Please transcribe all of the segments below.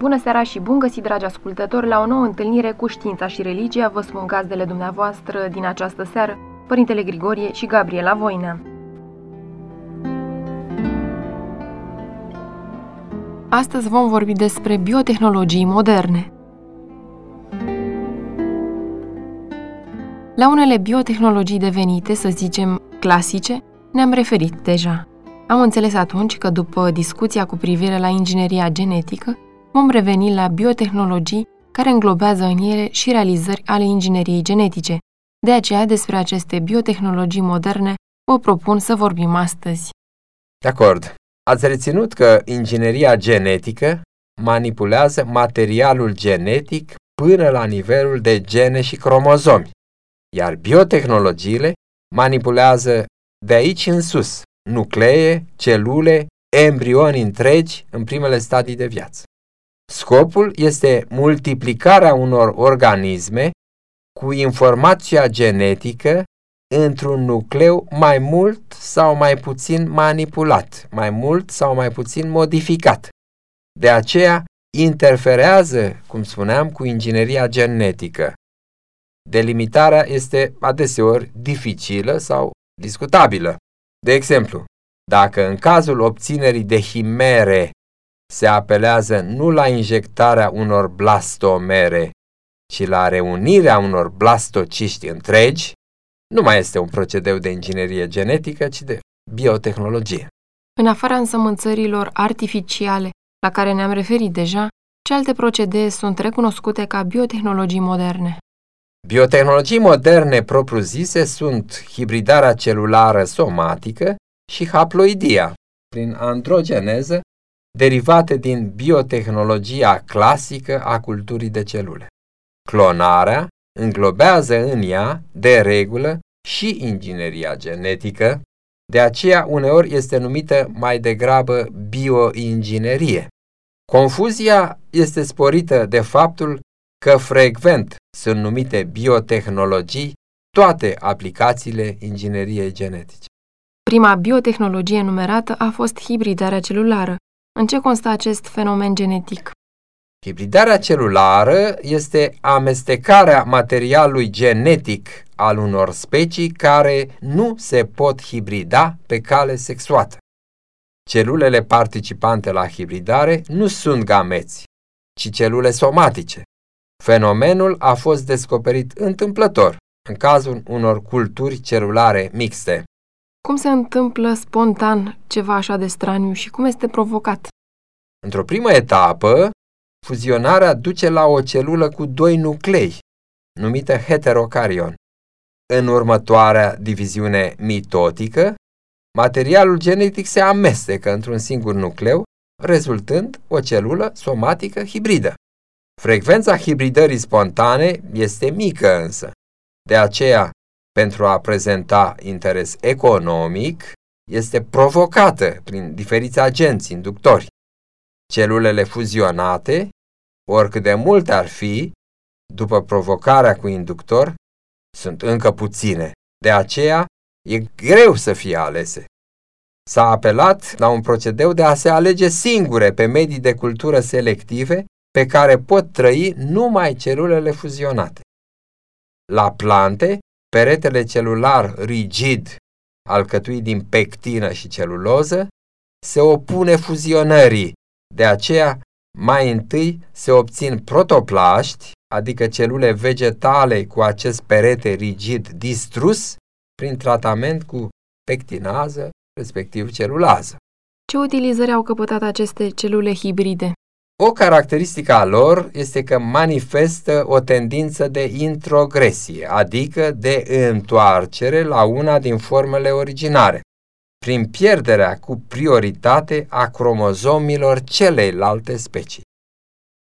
Bună seara și bun găsit, dragi ascultători, la o nouă întâlnire cu știința și religia. Vă spun gazdele dumneavoastră din această seară, Părintele Grigorie și Gabriela Voina. Astăzi vom vorbi despre biotehnologii moderne. La unele biotehnologii devenite, să zicem, clasice, ne-am referit deja. Am înțeles atunci că după discuția cu privire la ingineria genetică, vom reveni la biotehnologii care înglobează în ele și realizări ale ingineriei genetice. De aceea, despre aceste biotehnologii moderne, vă propun să vorbim astăzi. De acord. Ați reținut că ingineria genetică manipulează materialul genetic până la nivelul de gene și cromozomi, iar biotehnologiile manipulează de aici în sus nuclee, celule, embrioni întregi în primele stadii de viață. Scopul este multiplicarea unor organisme cu informația genetică într-un nucleu mai mult sau mai puțin manipulat, mai mult sau mai puțin modificat. De aceea interferează, cum spuneam, cu ingineria genetică. Delimitarea este adeseori dificilă sau discutabilă. De exemplu, dacă în cazul obținerii de himere se apelează nu la injectarea unor blastomere, ci la reunirea unor blastociști întregi, nu mai este un procedeu de inginerie genetică, ci de biotehnologie. În afara însămânțărilor artificiale, la care ne-am referit deja, ce alte procedee sunt recunoscute ca biotehnologii moderne? Biotehnologii moderne propriu-zise sunt hibridarea celulară somatică și haploidia, prin androgeneză derivate din biotehnologia clasică a culturii de celule. Clonarea înglobează în ea, de regulă, și ingineria genetică, de aceea uneori este numită mai degrabă bioinginerie. Confuzia este sporită de faptul că frecvent sunt numite biotehnologii toate aplicațiile ingineriei genetice. Prima biotehnologie numerată a fost hibridarea celulară, în ce constă acest fenomen genetic? Hibridarea celulară este amestecarea materialului genetic al unor specii care nu se pot hibrida pe cale sexuată. Celulele participante la hibridare nu sunt gameți, ci celule somatice. Fenomenul a fost descoperit întâmplător în cazul unor culturi celulare mixte. Cum se întâmplă spontan ceva așa de straniu și cum este provocat? Într-o primă etapă, fuzionarea duce la o celulă cu doi nuclei, numită heterocarion. În următoarea diviziune mitotică, materialul genetic se amestecă într-un singur nucleu, rezultând o celulă somatică hibridă. Frecvența hibridării spontane este mică însă. De aceea, pentru a prezenta interes economic, este provocată prin diferiți agenți inductori. Celulele fuzionate, oricât de multe ar fi, după provocarea cu inductor, sunt încă puține. De aceea, e greu să fie alese. S-a apelat la un procedeu de a se alege singure pe medii de cultură selective pe care pot trăi numai celulele fuzionate. La plante peretele celular rigid, alcătuit din pectină și celuloză, se opune fuzionării, de aceea mai întâi se obțin protoplaști, adică celule vegetale cu acest perete rigid distrus, prin tratament cu pectinază, respectiv celulază. Ce utilizări au căpătat aceste celule hibride? O caracteristică a lor este că manifestă o tendință de introgresie, adică de întoarcere la una din formele originare, prin pierderea cu prioritate a cromozomilor celeilalte specii.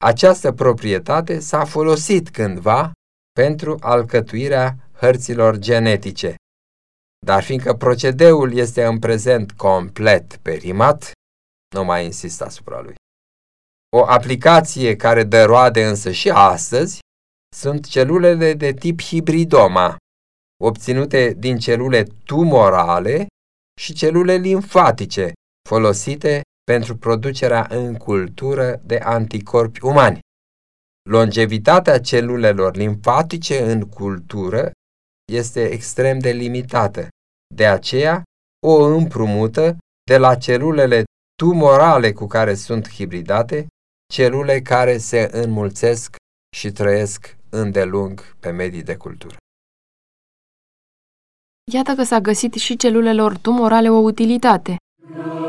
Această proprietate s-a folosit cândva pentru alcătuirea hărților genetice, dar fiindcă procedeul este în prezent complet perimat, nu mai insist asupra lui. O aplicație care dă roade însă și astăzi sunt celulele de tip hibridoma, obținute din celule tumorale și celule limfatice, folosite pentru producerea în cultură de anticorpi umani. Longevitatea celulelor limfatice în cultură este extrem de limitată, de aceea o împrumută de la celulele tumorale cu care sunt hibridate celule care se înmulțesc și trăiesc îndelung pe medii de cultură. Iată că s-a găsit și celulelor tumorale o utilitate. Oh,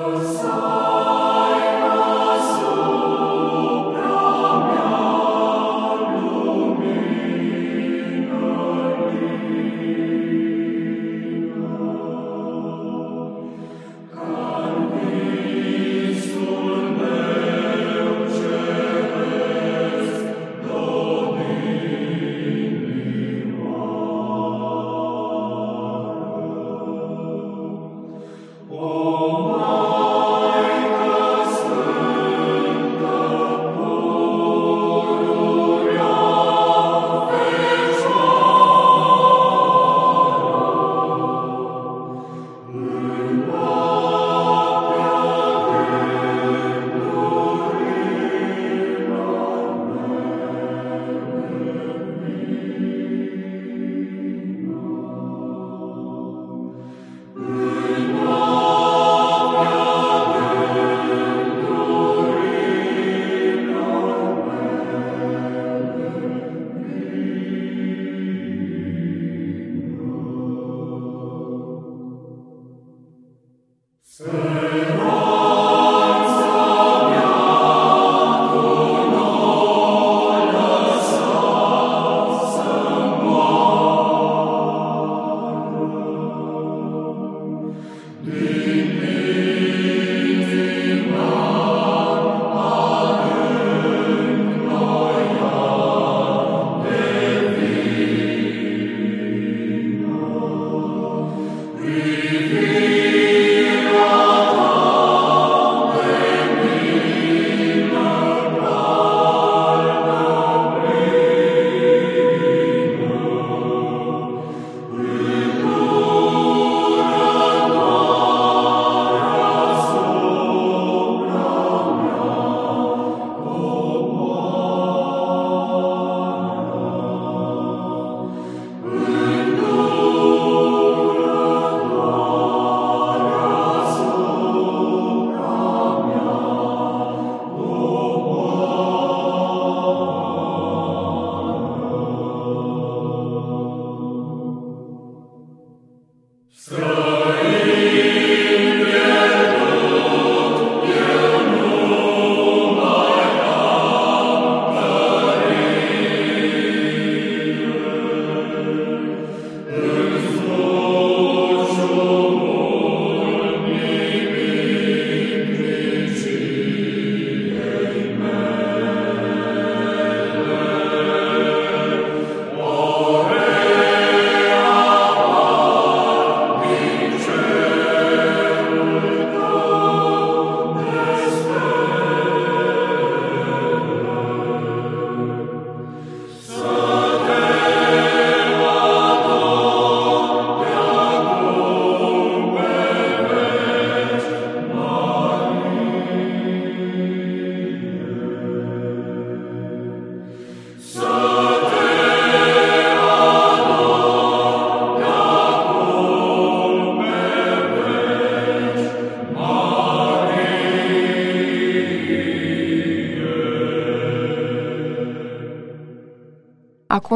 Sir.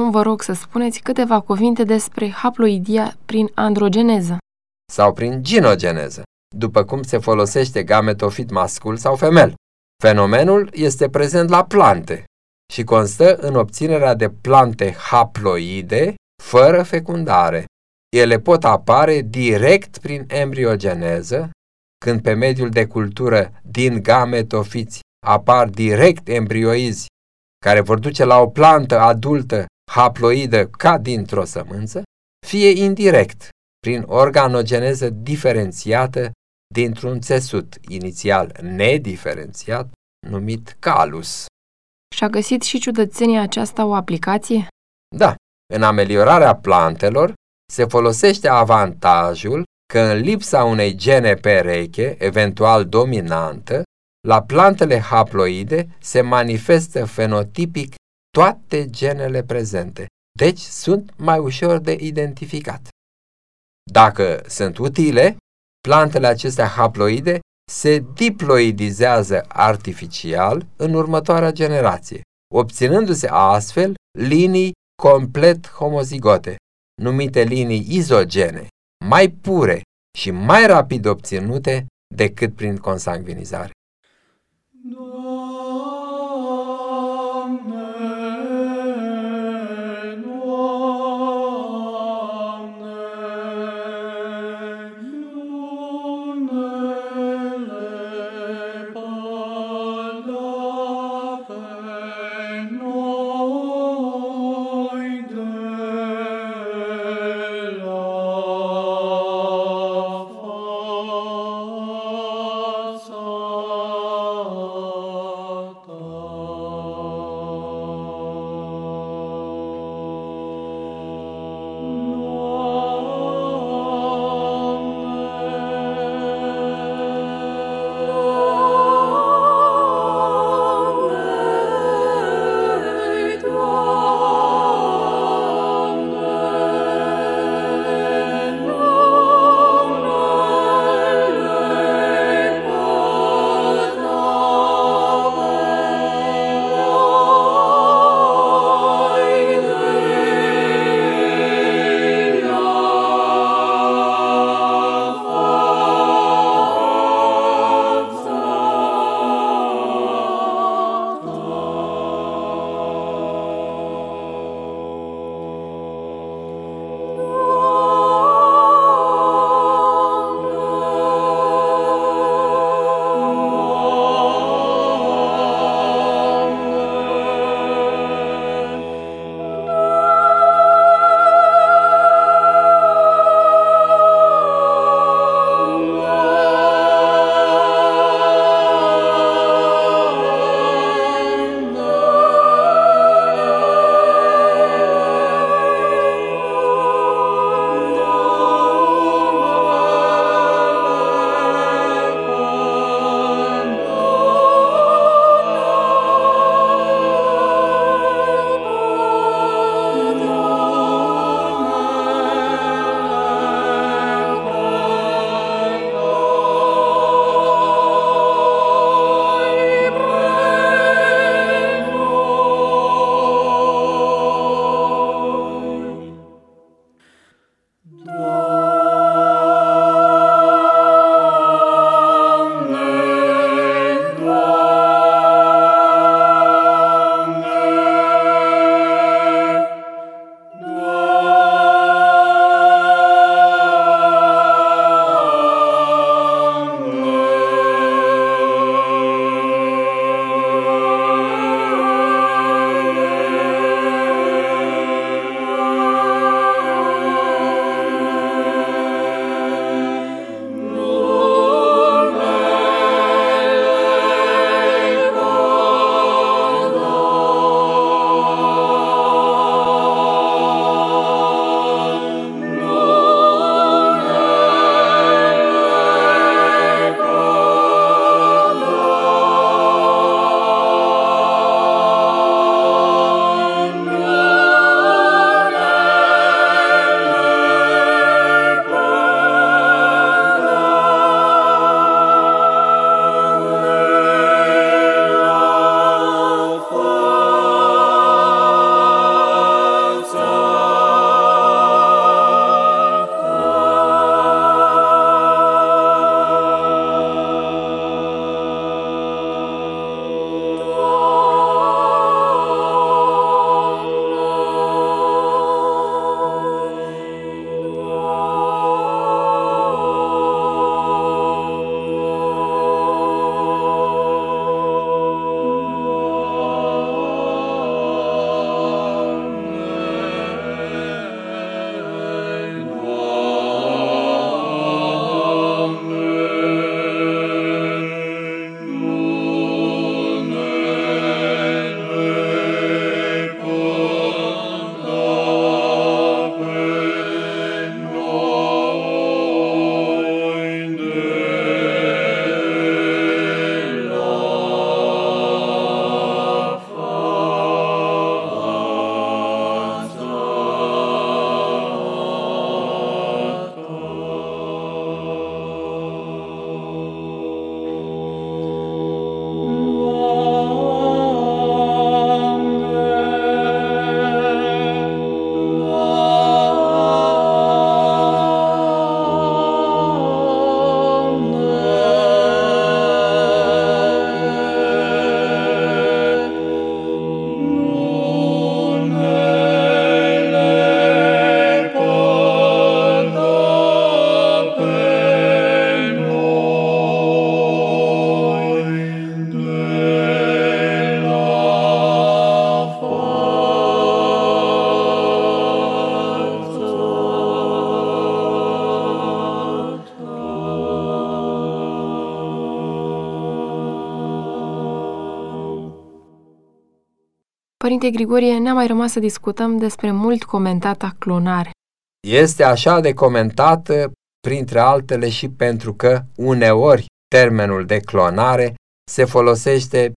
Acum vă rog să spuneți câteva cuvinte despre haploidia prin androgeneză. Sau prin ginogeneză, după cum se folosește gametofit mascul sau femel. Fenomenul este prezent la plante și constă în obținerea de plante haploide fără fecundare. Ele pot apare direct prin embriogeneză, când pe mediul de cultură din gametofiți apar direct embrioizi care vor duce la o plantă adultă haploidă ca dintr-o sămânță, fie indirect, prin organogeneză diferențiată dintr-un țesut inițial nediferențiat, numit calus. Și-a găsit și ciudățenia aceasta o aplicație? Da, în ameliorarea plantelor se folosește avantajul că în lipsa unei gene pereche, eventual dominantă, la plantele haploide se manifestă fenotipic toate genele prezente, deci sunt mai ușor de identificat. Dacă sunt utile, plantele acestea haploide se diploidizează artificial în următoarea generație, obținându-se astfel linii complet homozigote, numite linii izogene, mai pure și mai rapid obținute decât prin consanguinizare. Părinte Grigorie, ne-a mai rămas să discutăm despre mult comentata clonare. Este așa de comentată, printre altele și pentru că uneori termenul de clonare se folosește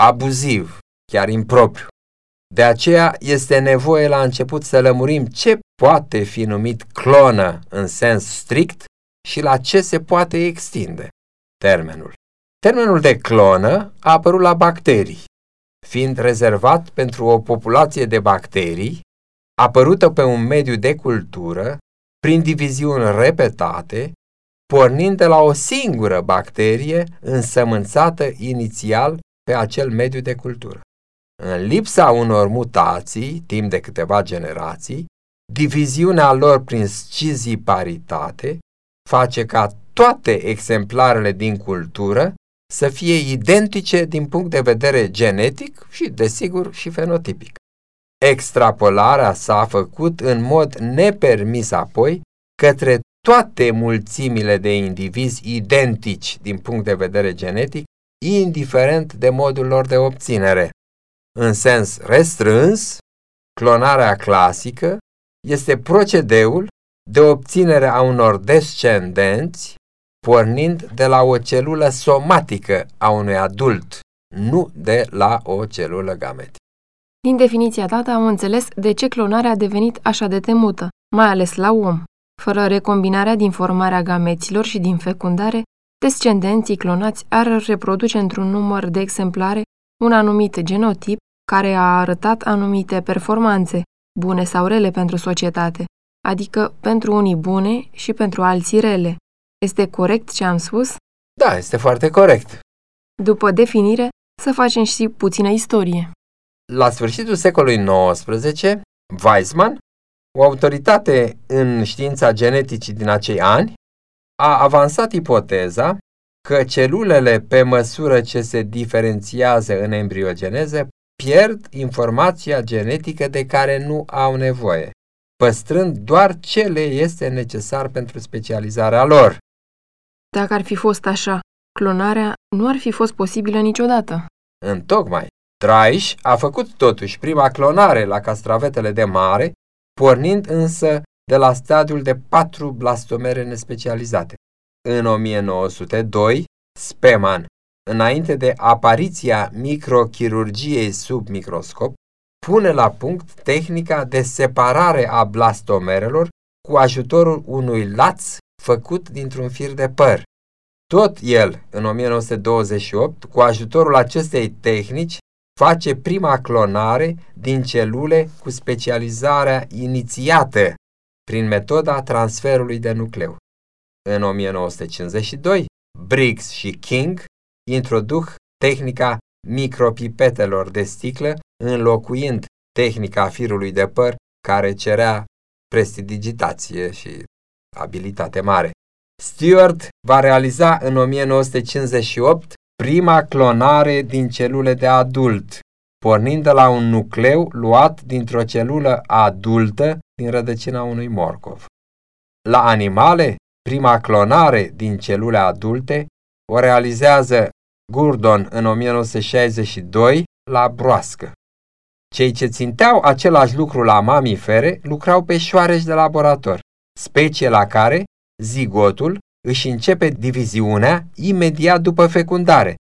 abuziv, chiar impropriu. De aceea este nevoie la început să lămurim ce poate fi numit clonă în sens strict și la ce se poate extinde termenul. Termenul de clonă a apărut la bacterii, fiind rezervat pentru o populație de bacterii apărută pe un mediu de cultură prin diviziuni repetate, pornind de la o singură bacterie însămânțată inițial pe acel mediu de cultură. În lipsa unor mutații, timp de câteva generații, diviziunea lor prin scizii paritate face ca toate exemplarele din cultură să fie identice din punct de vedere genetic și, desigur, și fenotipic. Extrapolarea s-a făcut în mod nepermis apoi către toate mulțimile de indivizi identici din punct de vedere genetic, indiferent de modul lor de obținere. În sens restrâns, clonarea clasică este procedeul de obținere a unor descendenți pornind de la o celulă somatică a unui adult, nu de la o celulă gametică. Din definiția dată am înțeles de ce clonarea a devenit așa de temută, mai ales la om. Fără recombinarea din formarea gameților și din fecundare, descendenții clonați ar reproduce într-un număr de exemplare un anumit genotip care a arătat anumite performanțe, bune sau rele pentru societate, adică pentru unii bune și pentru alții rele. Este corect ce am spus? Da, este foarte corect. După definire, să facem și puțină istorie. La sfârșitul secolului XIX, Weizmann, o autoritate în știința geneticii din acei ani, a avansat ipoteza că celulele, pe măsură ce se diferențiază în embriogeneză, pierd informația genetică de care nu au nevoie, păstrând doar ce le este necesar pentru specializarea lor. Dacă ar fi fost așa, clonarea nu ar fi fost posibilă niciodată. Întocmai, Draiș a făcut totuși prima clonare la castravetele de mare, pornind însă de la stadiul de patru blastomere nespecializate. În 1902, Speman, înainte de apariția microchirurgiei sub microscop, pune la punct tehnica de separare a blastomerelor cu ajutorul unui laț făcut dintr-un fir de păr. Tot el, în 1928, cu ajutorul acestei tehnici, face prima clonare din celule cu specializarea inițiată prin metoda transferului de nucleu. În 1952, Briggs și King introduc tehnica micropipetelor de sticlă, înlocuind tehnica firului de păr care cerea prestidigitație și abilitate mare. Stewart va realiza în 1958 prima clonare din celule de adult, pornind de la un nucleu luat dintr-o celulă adultă din rădăcina unui morcov. La animale, prima clonare din celule adulte o realizează Gurdon în 1962 la broască. Cei ce ținteau același lucru la mamifere lucrau pe șoareci de laborator, specie la care zigotul își începe diviziunea imediat după fecundare,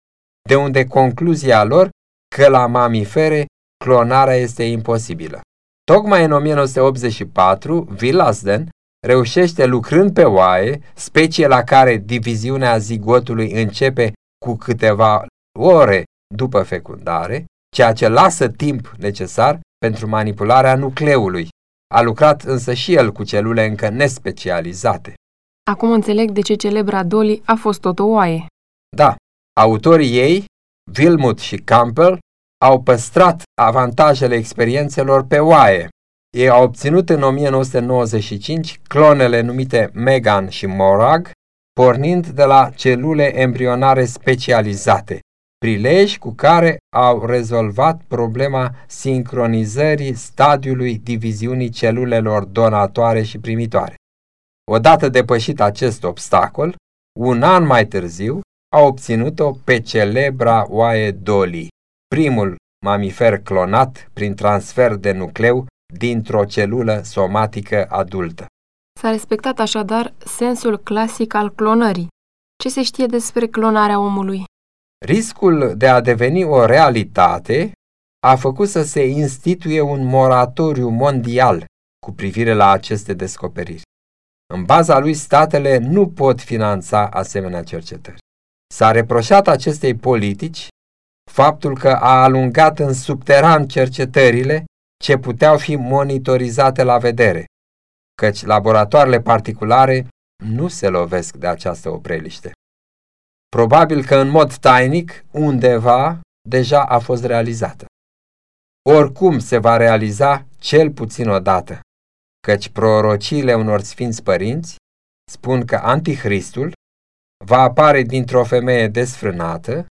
de unde concluzia lor că la mamifere clonarea este imposibilă. Tocmai în 1984, Villasden reușește lucrând pe oaie, specie la care diviziunea zigotului începe cu câteva ore după fecundare, ceea ce lasă timp necesar pentru manipularea nucleului. A lucrat însă și el cu celule încă nespecializate. Acum înțeleg de ce celebra Dolly a fost tot o oaie. Da, autorii ei, Wilmut și Campbell, au păstrat avantajele experiențelor pe oaie. Ei au obținut în 1995 clonele numite Megan și Morag, pornind de la celule embrionare specializate, prilej cu care au rezolvat problema sincronizării stadiului diviziunii celulelor donatoare și primitoare. Odată depășit acest obstacol, un an mai târziu, a obținut-o pe celebra oaie Dolly, primul mamifer clonat prin transfer de nucleu dintr-o celulă somatică adultă. S-a respectat așadar sensul clasic al clonării. Ce se știe despre clonarea omului? Riscul de a deveni o realitate a făcut să se instituie un moratoriu mondial cu privire la aceste descoperiri. În baza lui, statele nu pot finanța asemenea cercetări. S-a reproșat acestei politici faptul că a alungat în subteran cercetările ce puteau fi monitorizate la vedere, căci laboratoarele particulare nu se lovesc de această opreliște. Probabil că în mod tainic, undeva, deja a fost realizată. Oricum se va realiza cel puțin odată, căci prorociile unor sfinți părinți spun că Antichristul va apare dintr-o femeie desfrânată,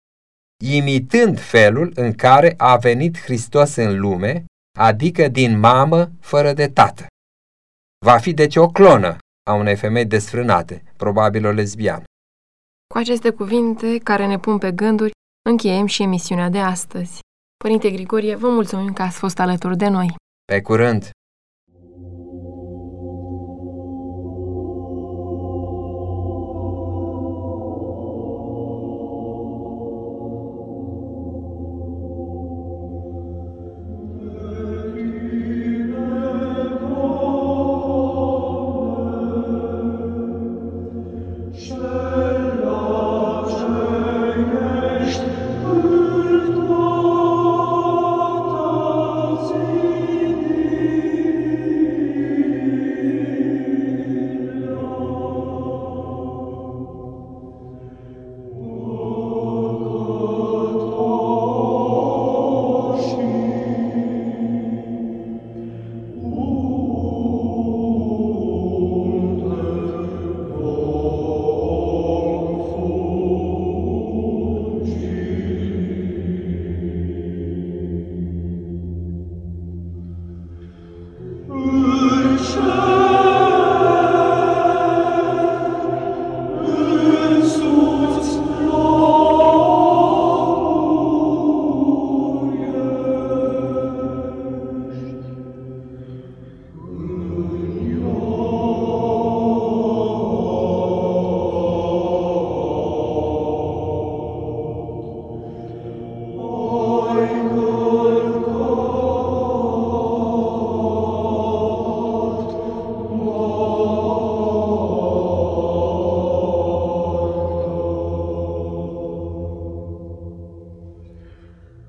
imitând felul în care a venit Hristos în lume, adică din mamă fără de tată. Va fi deci o clonă a unei femei desfrânate, probabil o lesbiană. Cu aceste cuvinte care ne pun pe gânduri, încheiem și emisiunea de astăzi. Părinte Grigorie, vă mulțumim că ați fost alături de noi. Pe curând!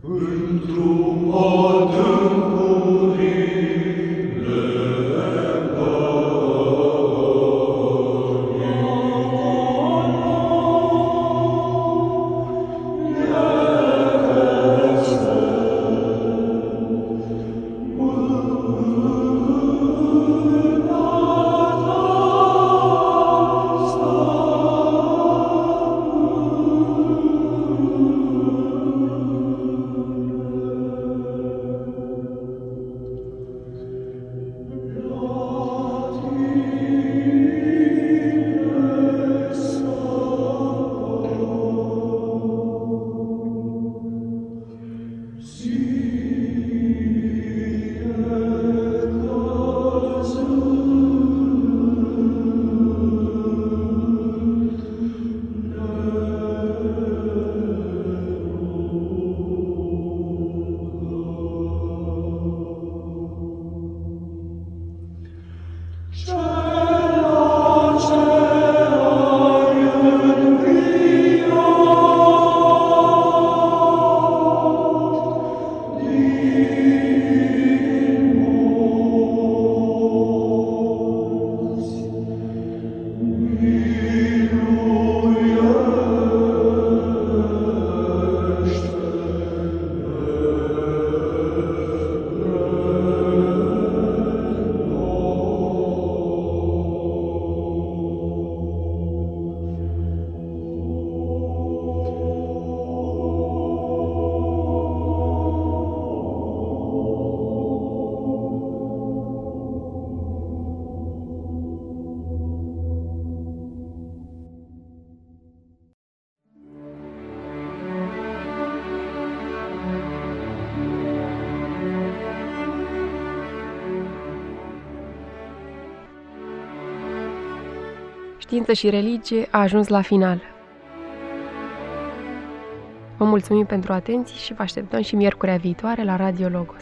Într-un știință și religie a ajuns la final. Vă mulțumim pentru atenție și vă așteptăm și miercurea viitoare la Radio Logos.